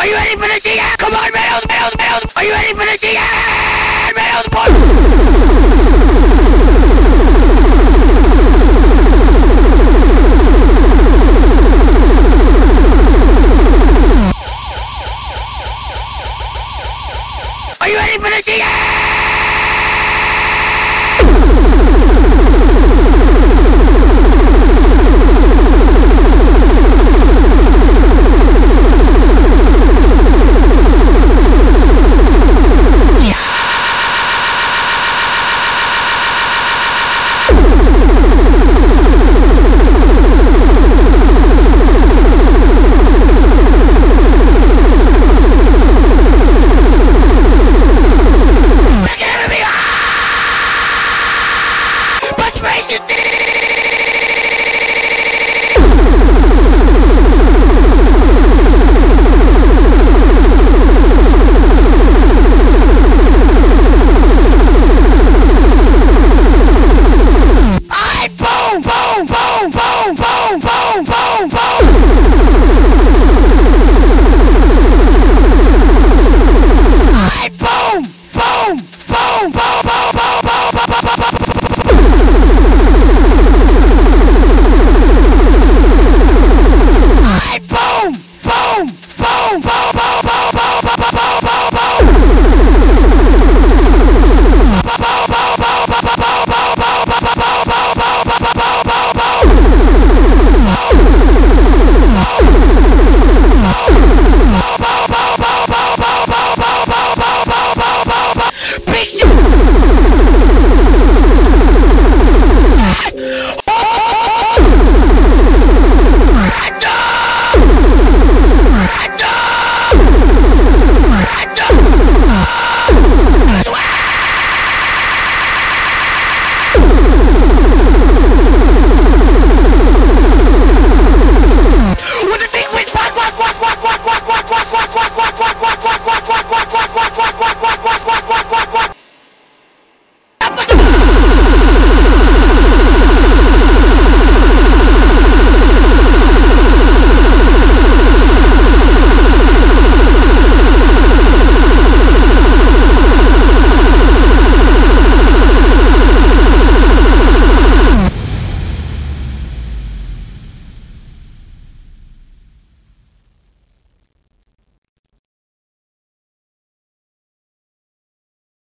Are you ready for the shit? Come on, medals, medals, medals. Are you ready for the shit? Medals, boys. Are you ready for the shit?